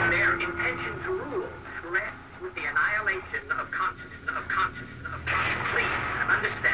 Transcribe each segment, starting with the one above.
Their intention to rule rests with the annihilation of consciousness, of consciousness, of consciousness. Please, understand.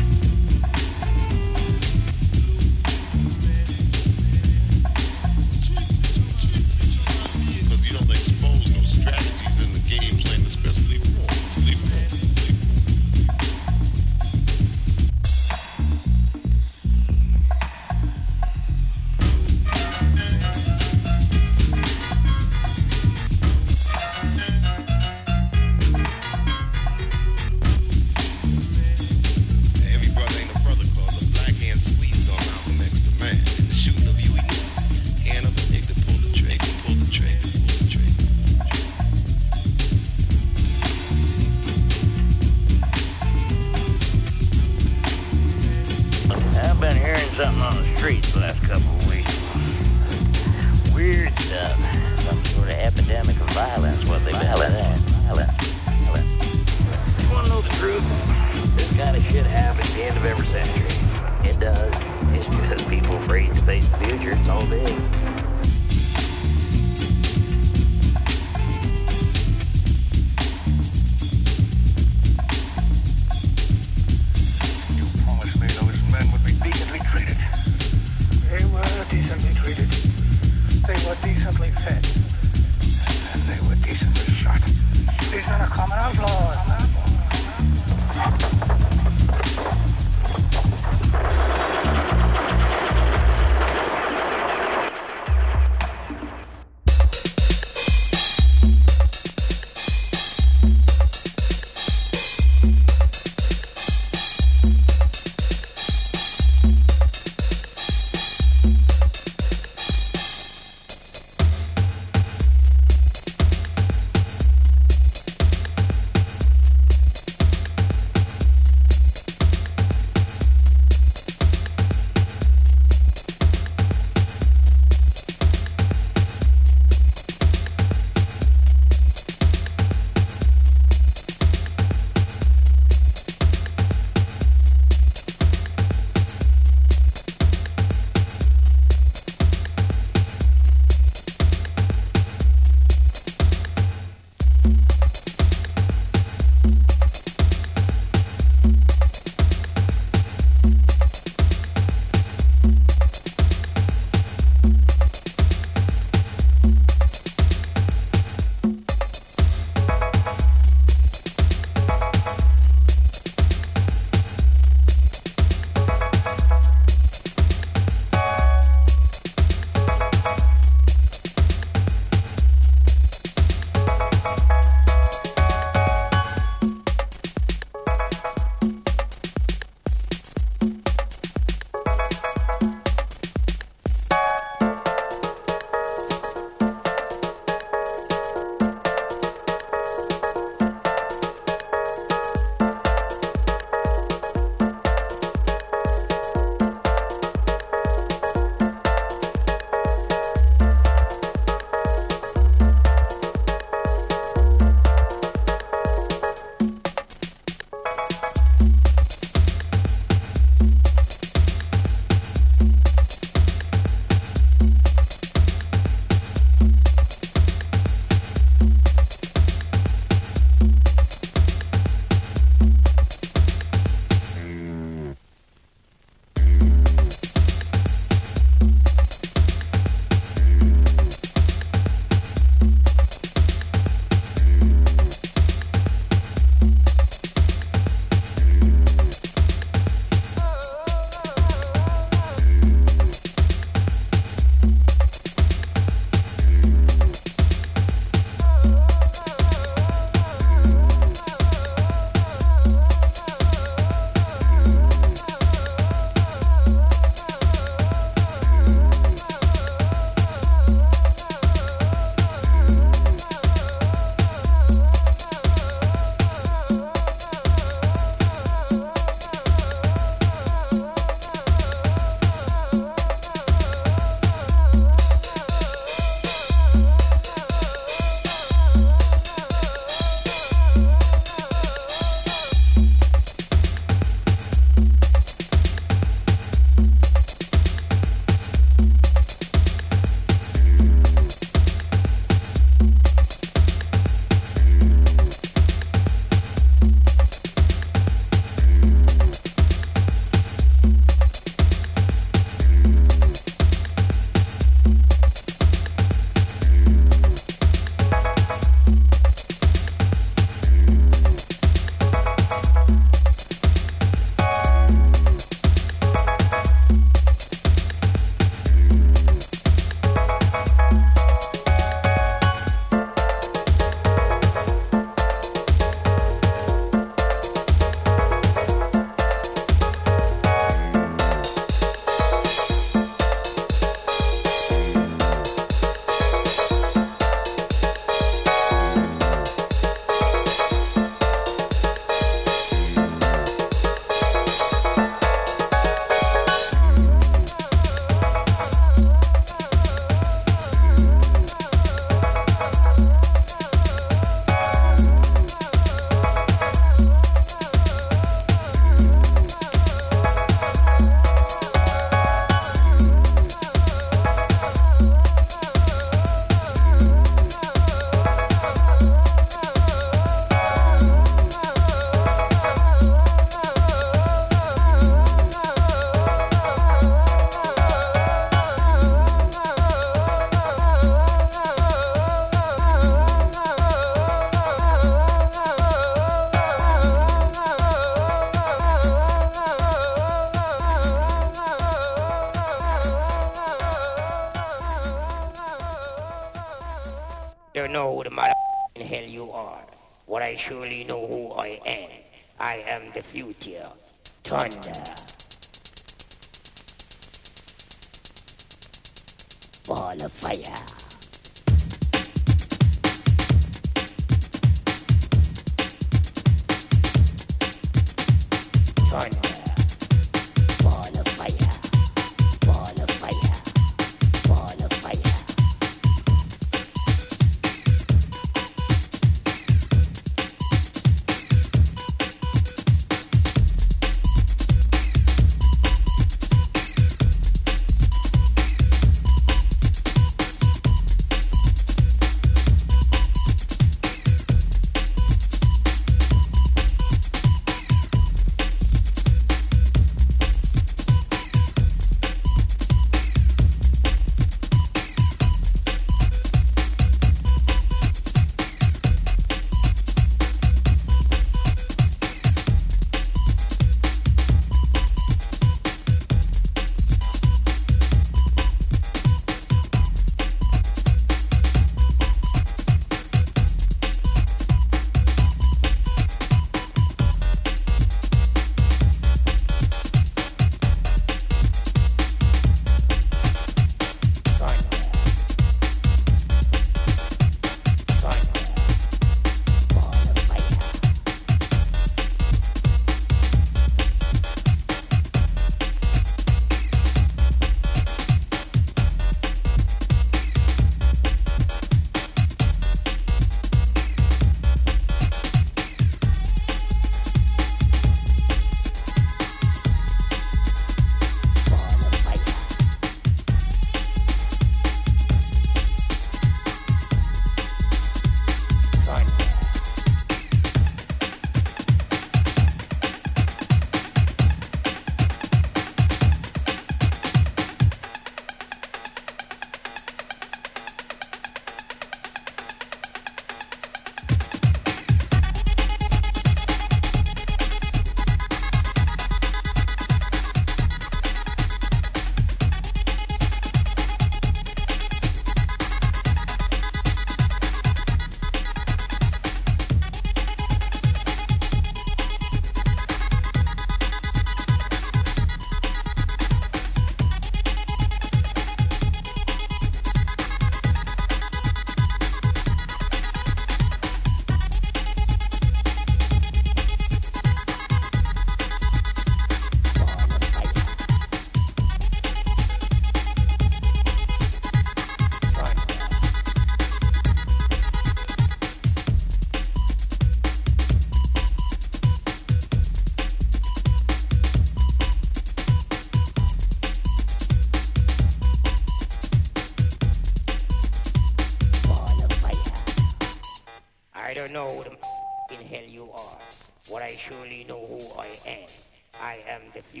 I am the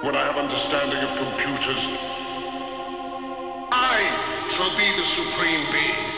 when I have understanding of computers, I shall be the supreme being.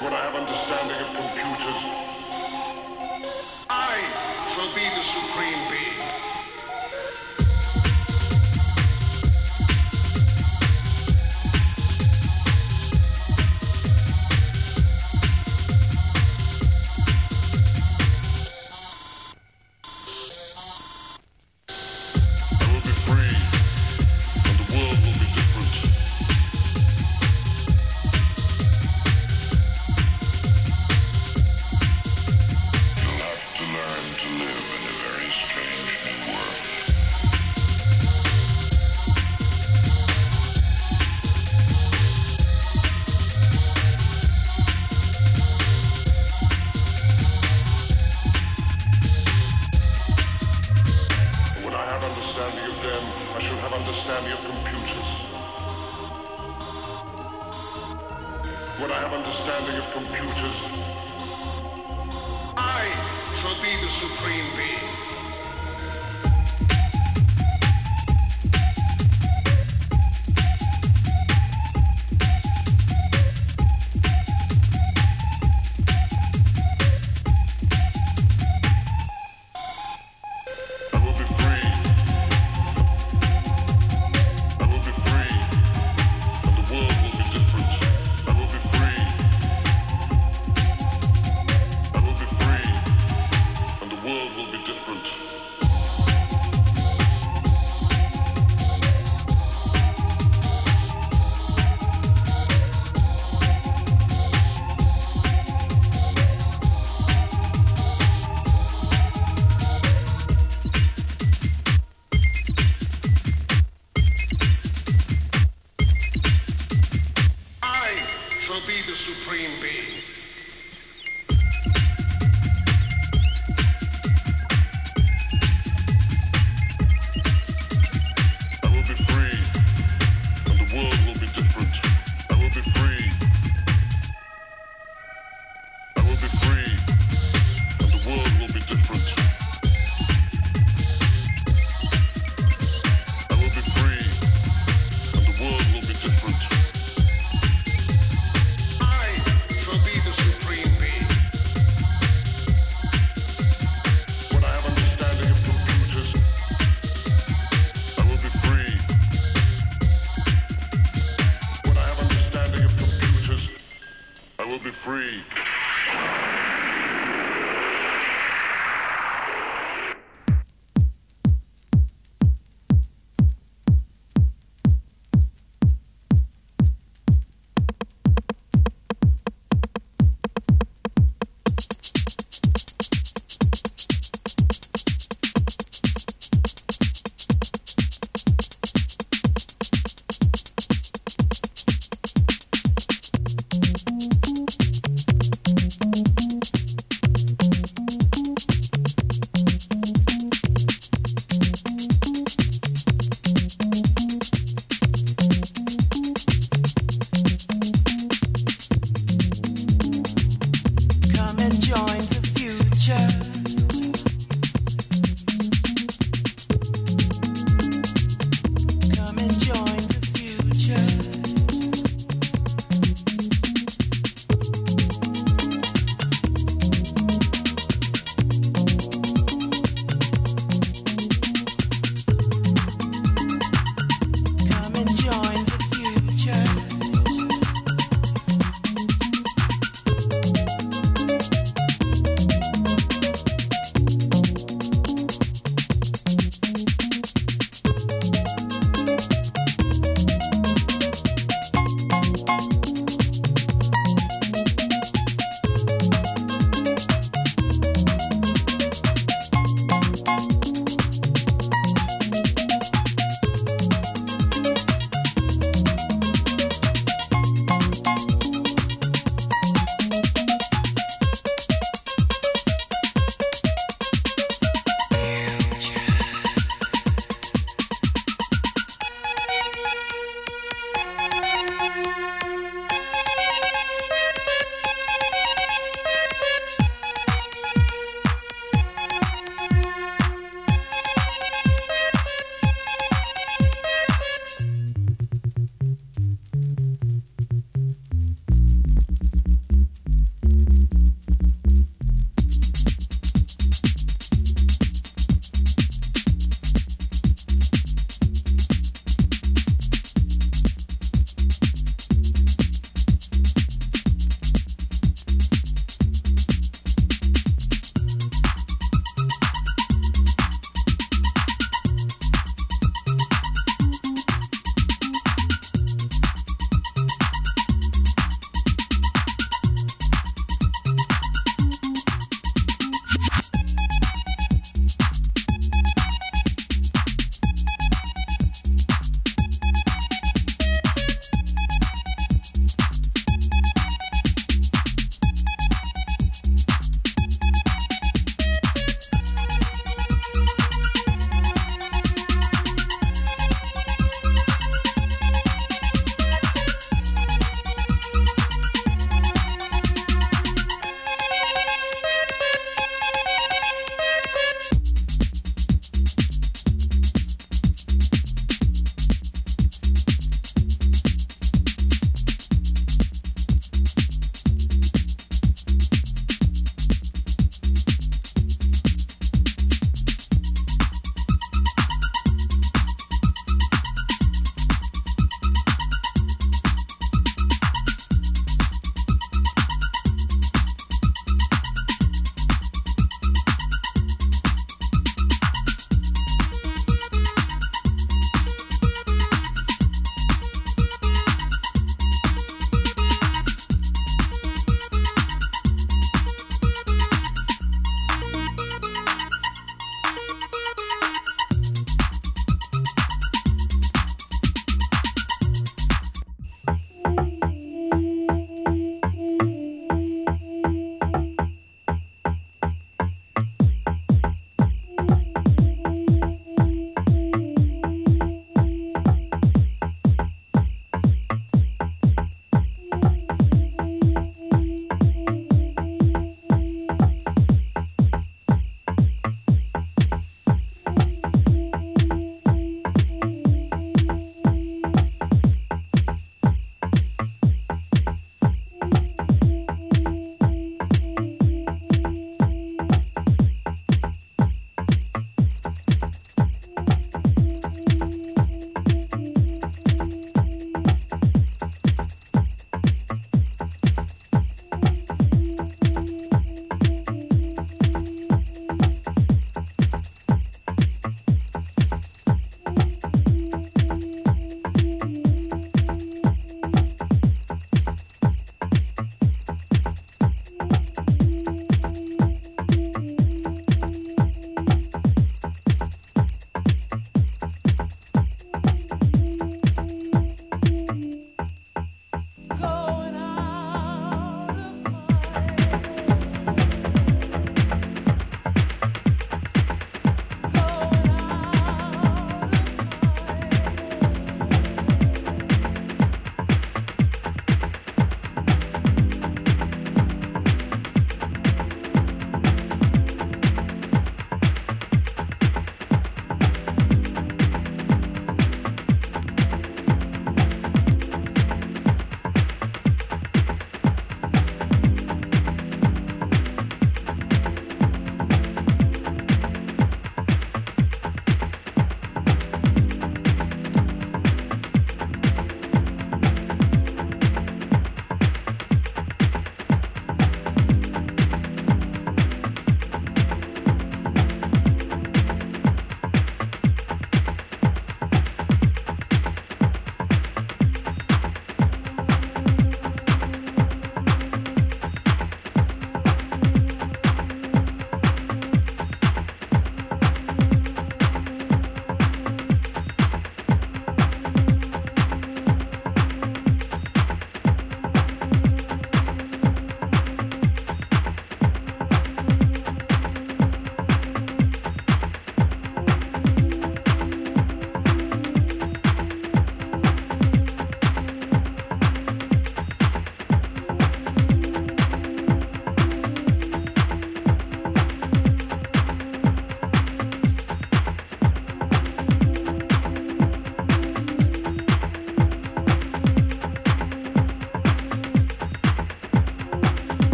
when I have understanding of computers, I shall be the supreme being.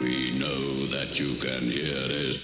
We know that you can hear this.